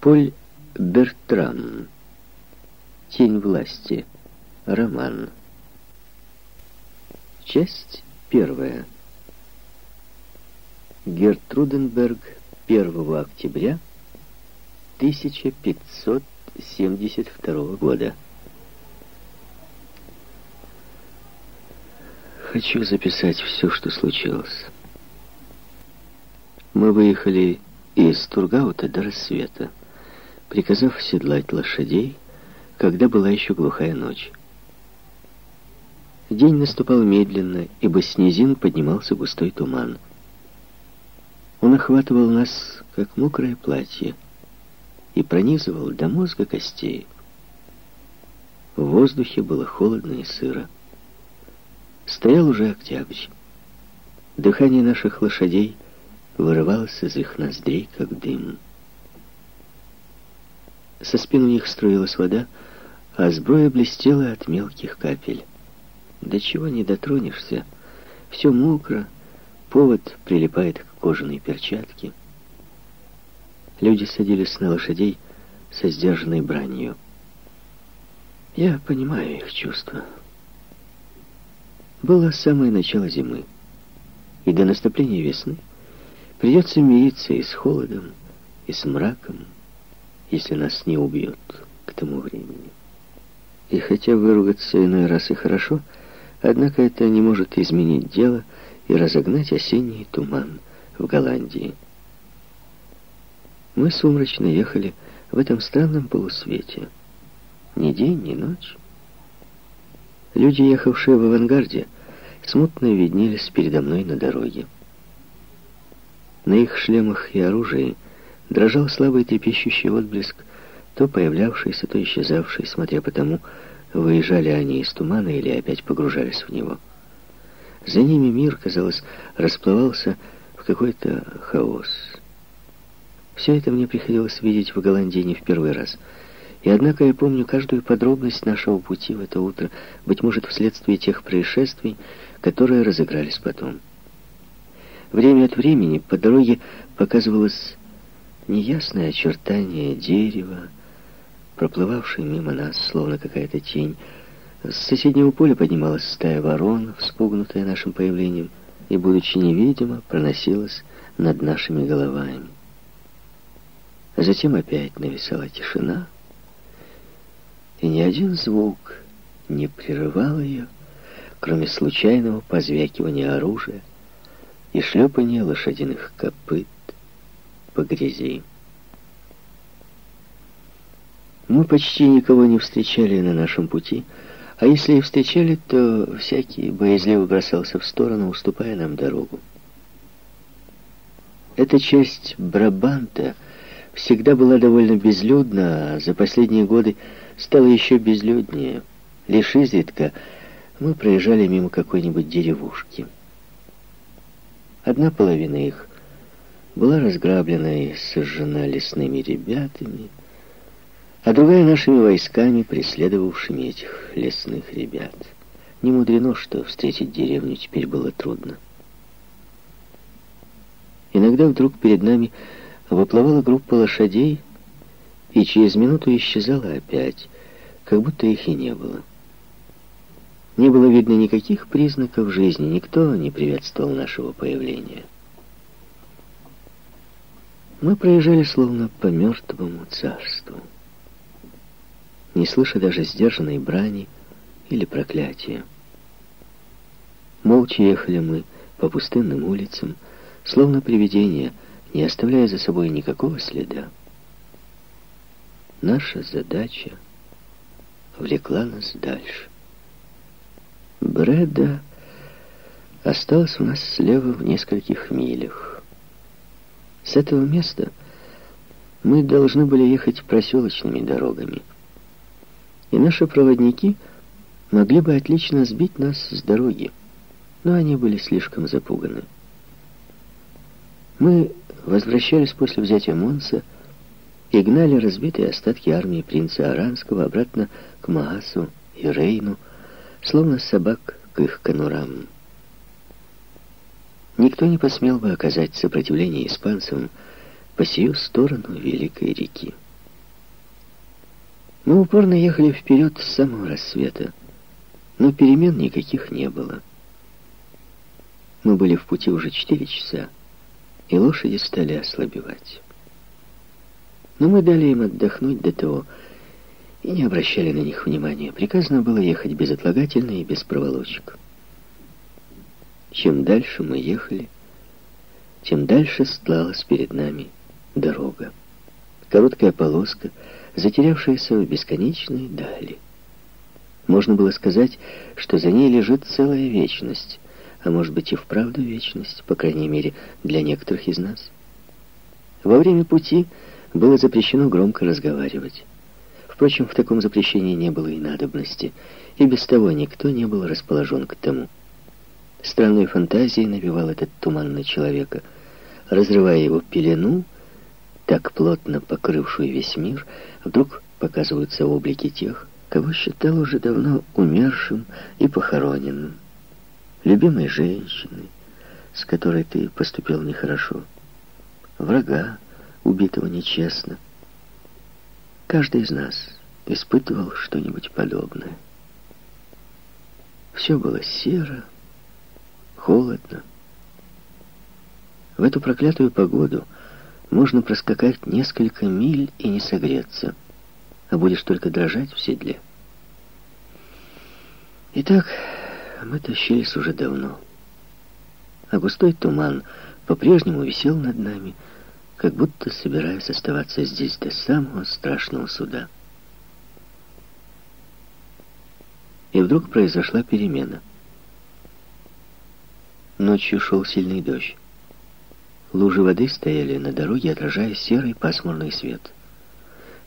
Поль Бертрам. Тень власти. Роман. Часть первая. Гертруденберг 1 октября 1572 года. Хочу записать все, что случилось. Мы выехали из Тургаута до рассвета приказав седлать лошадей, когда была еще глухая ночь. День наступал медленно, ибо с низин поднимался густой туман. Он охватывал нас, как мокрое платье, и пронизывал до мозга костей. В воздухе было холодно и сыро. Стоял уже октябрь. Дыхание наших лошадей вырывалось из их ноздрей, как дым. Со спин у них струилась вода, а сброя блестела от мелких капель. До чего не дотронешься, все мокро, повод прилипает к кожаной перчатке. Люди садились на лошадей со сдержанной бранью. Я понимаю их чувства. Было самое начало зимы, и до наступления весны придется мириться и с холодом, и с мраком, если нас не убьют к тому времени. И хотя выругаться иной раз и хорошо, однако это не может изменить дело и разогнать осенний туман в Голландии. Мы сумрачно ехали в этом странном полусвете. Ни день, ни ночь. Люди, ехавшие в авангарде, смутно виднелись передо мной на дороге. На их шлемах и оружии дрожал слабый трепещущий отблеск, то появлявшийся, то исчезавший, смотря по тому, выезжали они из тумана или опять погружались в него. За ними мир, казалось, расплывался в какой-то хаос. Все это мне приходилось видеть в Голландии не в первый раз. И однако я помню каждую подробность нашего пути в это утро, быть может, вследствие тех происшествий, которые разыгрались потом. Время от времени по дороге показывалось неясное очертание дерева, проплывавшее мимо нас, словно какая-то тень. С соседнего поля поднималась стая ворон, вспугнутая нашим появлением, и, будучи невидима, проносилась над нашими головами. Затем опять нависала тишина, и ни один звук не прерывал ее, кроме случайного позвякивания оружия и шлепания лошадиных копыт по грязи. Мы почти никого не встречали на нашем пути, а если и встречали, то всякий боязливо бросался в сторону, уступая нам дорогу. Эта часть Брабанта всегда была довольно безлюдна, а за последние годы стала еще безлюднее. Лишь изредка мы проезжали мимо какой-нибудь деревушки. Одна половина их была разграблена и сожжена лесными ребятами, а другая нашими войсками, преследовавшими этих лесных ребят. Не мудрено, что встретить деревню теперь было трудно. Иногда вдруг перед нами выплывала группа лошадей, и через минуту исчезала опять, как будто их и не было. Не было видно никаких признаков жизни, никто не приветствовал нашего появления. Мы проезжали словно по мертвому царству, не слыша даже сдержанной брани или проклятия. Молча ехали мы по пустынным улицам, словно привидения, не оставляя за собой никакого следа. Наша задача влекла нас дальше. Бреда осталась у нас слева в нескольких милях. С этого места мы должны были ехать проселочными дорогами. И наши проводники могли бы отлично сбить нас с дороги, но они были слишком запуганы. Мы возвращались после взятия Монса и гнали разбитые остатки армии принца Аранского обратно к Маасу и Рейну, словно собак к их конурам. Никто не посмел бы оказать сопротивление испанцам по сию сторону Великой реки. Мы упорно ехали вперед с самого рассвета, но перемен никаких не было. Мы были в пути уже четыре часа, и лошади стали ослабевать. Но мы дали им отдохнуть до того, и не обращали на них внимания. Приказано было ехать безотлагательно и без проволочек. Чем дальше мы ехали, тем дальше стлалась перед нами дорога. Короткая полоска, затерявшаяся в бесконечной дали. Можно было сказать, что за ней лежит целая вечность, а может быть и вправду вечность, по крайней мере, для некоторых из нас. Во время пути было запрещено громко разговаривать. Впрочем, в таком запрещении не было и надобности, и без того никто не был расположен к тому. Странной фантазией навевал этот туман на человека, разрывая его пелену, так плотно покрывшую весь мир, вдруг показываются облики тех, кого считал уже давно умершим и похороненным. Любимой женщины, с которой ты поступил нехорошо, врага, убитого нечестно, Каждый из нас испытывал что-нибудь подобное. Все было серо, холодно. В эту проклятую погоду можно проскакать несколько миль и не согреться, а будешь только дрожать в седле. Итак, мы тащились уже давно, а густой туман по-прежнему висел над нами, как будто собираясь оставаться здесь до самого страшного суда. И вдруг произошла перемена. Ночью шел сильный дождь. Лужи воды стояли на дороге, отражая серый пасмурный свет.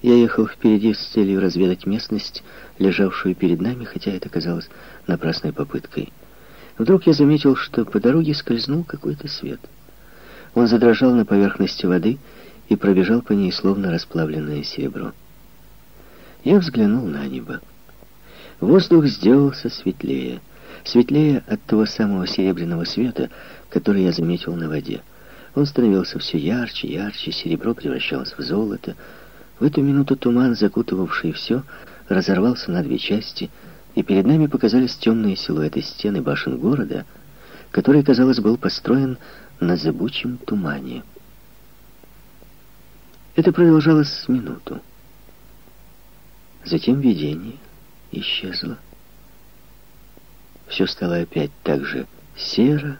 Я ехал впереди с целью разведать местность, лежавшую перед нами, хотя это казалось напрасной попыткой. Вдруг я заметил, что по дороге скользнул какой-то свет — он задрожал на поверхности воды и пробежал по ней, словно расплавленное серебро. Я взглянул на небо. Воздух сделался светлее. Светлее от того самого серебряного света, который я заметил на воде. Он становился все ярче, ярче, серебро превращалось в золото. В эту минуту туман, закутывавший все, разорвался на две части, и перед нами показались темные силуэты стены башен города, который, казалось, был построен на зыбучем тумане. Это продолжалось с минуту. Затем видение исчезло. Все стало опять так же серо,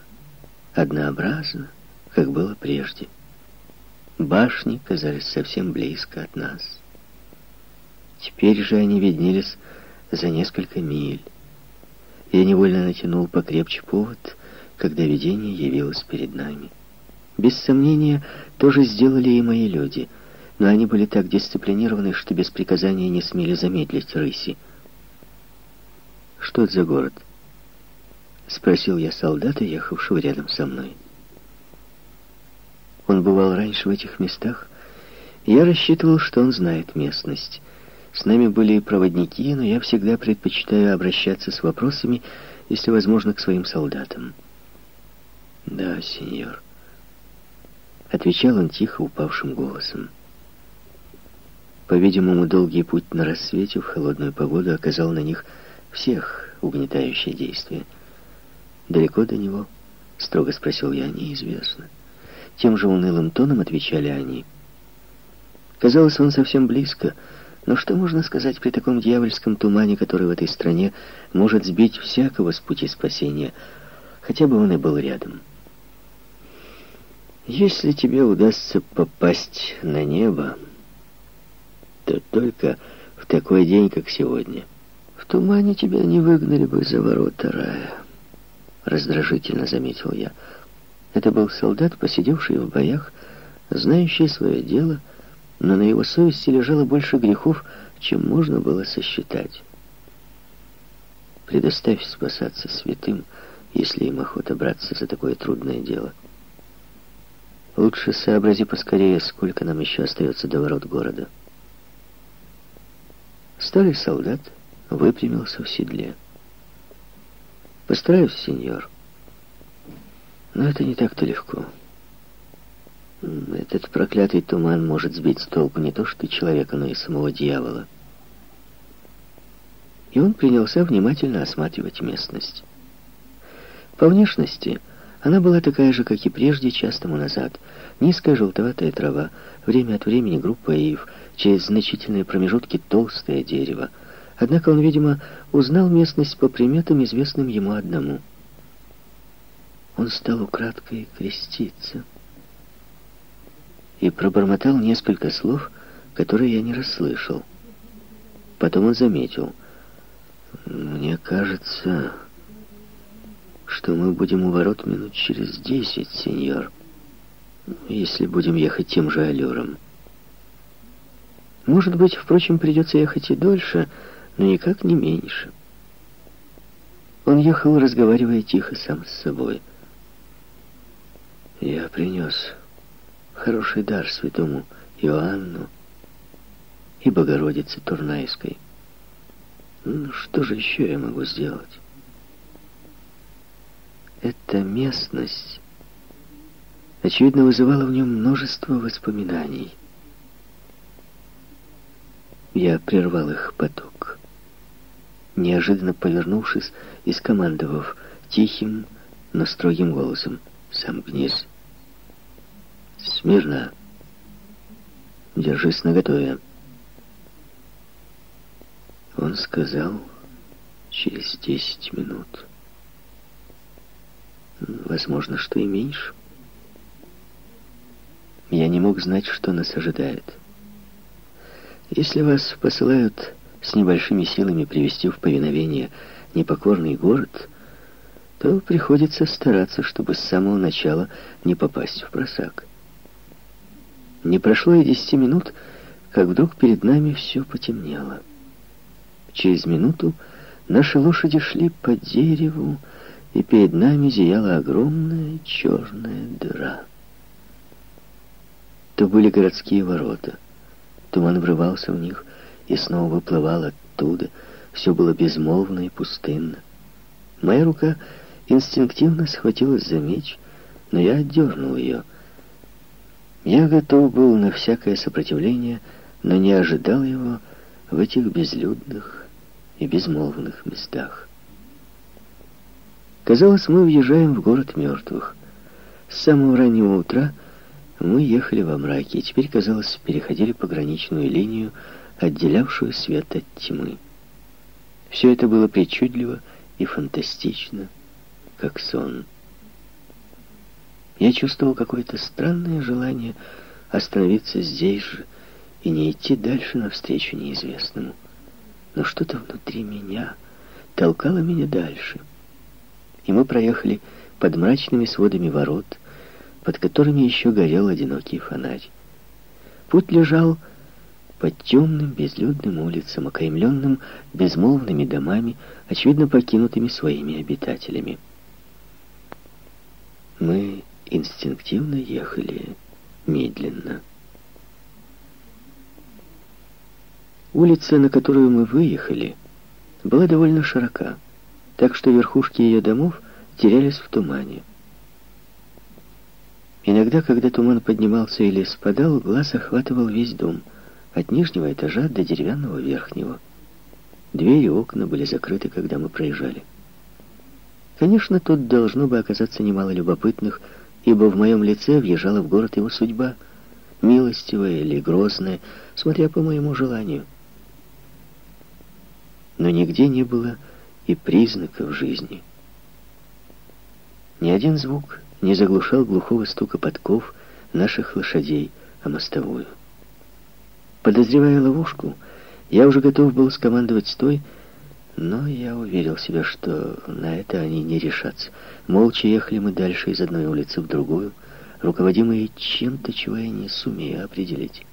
однообразно, как было прежде. Башни казались совсем близко от нас. Теперь же они виднелись за несколько миль. Я невольно натянул покрепче повод когда видение явилось перед нами. Без сомнения, тоже сделали и мои люди, но они были так дисциплинированы, что без приказания не смели замедлить рыси. «Что это за город?» — спросил я солдата, ехавшего рядом со мной. Он бывал раньше в этих местах, я рассчитывал, что он знает местность. С нами были проводники, но я всегда предпочитаю обращаться с вопросами, если возможно, к своим солдатам. «Да, сеньор», — отвечал он тихо упавшим голосом. По-видимому, долгий путь на рассвете в холодную погоду оказал на них всех угнетающее действие. «Далеко до него?» — строго спросил я, неизвестно. Тем же унылым тоном отвечали они. Казалось, он совсем близко, но что можно сказать при таком дьявольском тумане, который в этой стране может сбить всякого с пути спасения, хотя бы он и был рядом?» Если тебе удастся попасть на небо, то только в такой день, как сегодня. В тумане тебя не выгнали бы за ворота рая, раздражительно заметил я. Это был солдат, посидевший в боях, знающий свое дело, но на его совести лежало больше грехов, чем можно было сосчитать. Предоставь спасаться святым, если им охота браться за такое трудное дело. Лучше сообрази поскорее, сколько нам еще остается до ворот города. Старый солдат выпрямился в седле. Постараюсь, сеньор. Но это не так-то легко. Этот проклятый туман может сбить с толку не то что человека, но и самого дьявола. и он принялся внимательно осматривать местность. По внешности она была такая же, как и прежде, час назад. Низкая желтоватая трава, время от времени группа ив, через значительные промежутки толстое дерево. Однако он, видимо, узнал местность по приметам, известным ему одному. Он стал украдкой креститься и пробормотал несколько слов, которые я не расслышал. Потом он заметил. «Мне кажется, что мы будем у ворот минут через десять, сеньор, если будем ехать тем же аллюром. Может быть, впрочем, придется ехать и дольше, но никак не меньше». Он ехал, разговаривая тихо сам с собой. «Я принес хороший дар святому Иоанну и Богородице Турнайской. Ну, что же еще я могу сделать? Эта местность, очевидно, вызывала в нем множество воспоминаний. Я прервал их поток, неожиданно повернувшись и скомандовав тихим, но строгим голосом «Сомкнись!» Смирно. Держись наготове. Он сказал через десять минут. Возможно, что и меньше. Я не мог знать, что нас ожидает. Если вас посылают с небольшими силами привести в повиновение непокорный город, то приходится стараться, чтобы с самого начала не попасть в просак. Не прошло и десяти минут, как вдруг перед нами все потемнело. Через минуту наши лошади шли по дереву, и перед нами зияла огромная черная дыра. То были городские ворота. Туман врывался в них и снова выплывал оттуда. Все было безмолвно и пустынно. Моя рука инстинктивно схватилась за меч, но я отдернул ее — я готов был на всякое сопротивление, но не ожидал его в этих безлюдных и безмолвных местах. Казалось, мы въезжаем в город мертвых. С самого раннего утра мы ехали во мраке, и теперь, казалось, переходили пограничную линию, отделявшую свет от тьмы. Все это было причудливо и фантастично, как сон. Я чувствовал какое-то странное желание остановиться здесь же и не идти дальше навстречу неизвестному. Но что-то внутри меня толкало меня дальше. И мы проехали под мрачными сводами ворот, под которыми еще горел одинокий фонарь. Путь лежал под темным безлюдным улицам, окаймленным безмолвными домами, очевидно покинутыми своими обитателями. Мы инстинктивно ехали медленно. Улица, на которую мы выехали, была довольно широка, так что верхушки ее домов терялись в тумане. Иногда, когда туман поднимался или спадал, глаз охватывал весь дом, от нижнего этажа до деревянного верхнего. Двери и окна были закрыты, когда мы проезжали. Конечно, тут должно бы оказаться немало любопытных, ибо в моем лице въезжала в город его судьба, милостивая или грозная, смотря по моему желанию. Но нигде не было и признаков жизни. Ни один звук не заглушал глухого стука подков наших лошадей о мостовую. Подозревая ловушку, я уже готов был скомандовать «стой», но я уверил себя, что на это они не решатся. Молча ехали мы дальше из одной улицы в другую, руководимые чем-то, чего я не сумею определить.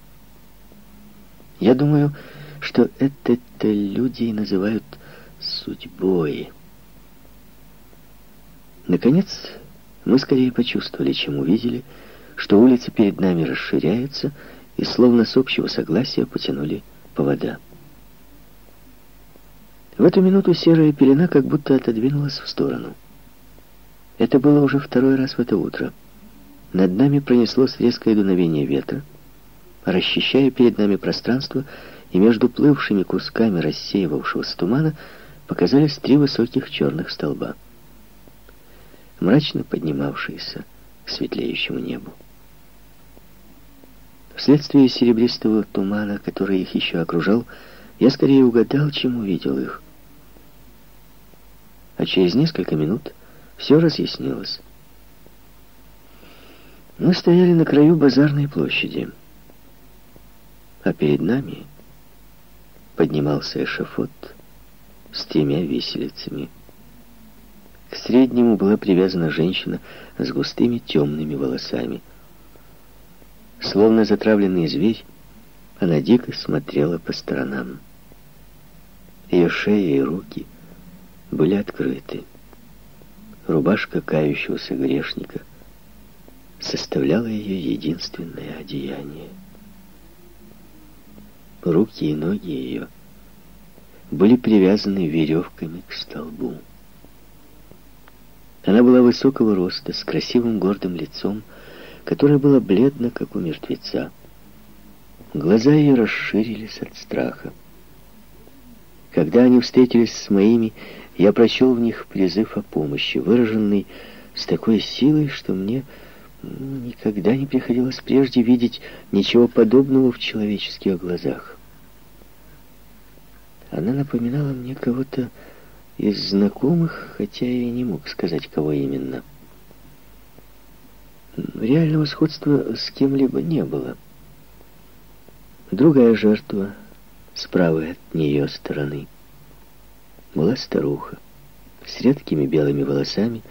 Я думаю, что это-то люди и называют судьбой. Наконец, мы скорее почувствовали, чем увидели, что улица перед нами расширяется, и словно с общего согласия потянули повода. В эту минуту серая пелена как будто отодвинулась в сторону. Это было уже второй раз в это утро. Над нами пронеслось резкое дуновение ветра, расчищая перед нами пространство, и между плывшими кусками рассеивавшегося тумана показались три высоких черных столба, мрачно поднимавшиеся к светлеющему небу. Вследствие серебристого тумана, который их еще окружал, я скорее угадал, чем увидел их. А через несколько минут все разъяснилось. Мы стояли на краю базарной площади, а перед нами поднимался эшафот с тремя виселицами. К среднему была привязана женщина с густыми темными волосами. Словно затравленный зверь, она дико смотрела по сторонам. Ее шея и руки были открыты. Рубашка кающегося грешника составляла ее единственное одеяние. Руки и ноги ее были привязаны веревками к столбу. Она была высокого роста, с красивым гордым лицом, которое было бледно, как у мертвеца. Глаза ее расширились от страха. Когда они встретились с моими, я прочел в них призыв о помощи, выраженный с такой силой, что мне Никогда не приходилось прежде видеть ничего подобного в человеческих глазах. Она напоминала мне кого-то из знакомых, хотя я и не мог сказать, кого именно. Реального сходства с кем-либо не было. Другая жертва, справа от нее стороны, была старуха с редкими белыми волосами,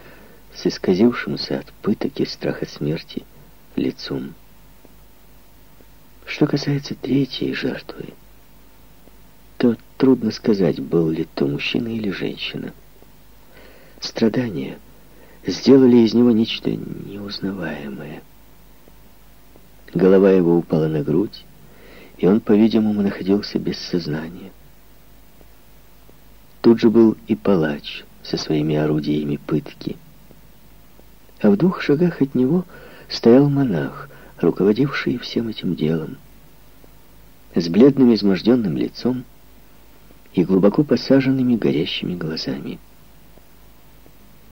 с исказившимся от пыток и страха смерти лицом. Что касается третьей жертвы, то трудно сказать, был ли то мужчина или женщина. Страдания сделали из него нечто неузнаваемое. Голова его упала на грудь, и он, по-видимому, находился без сознания. Тут же был и палач со своими орудиями пытки — а в двух шагах от него стоял монах, руководивший всем этим делом. С бледным изможденным лицом и глубоко посаженными горящими глазами.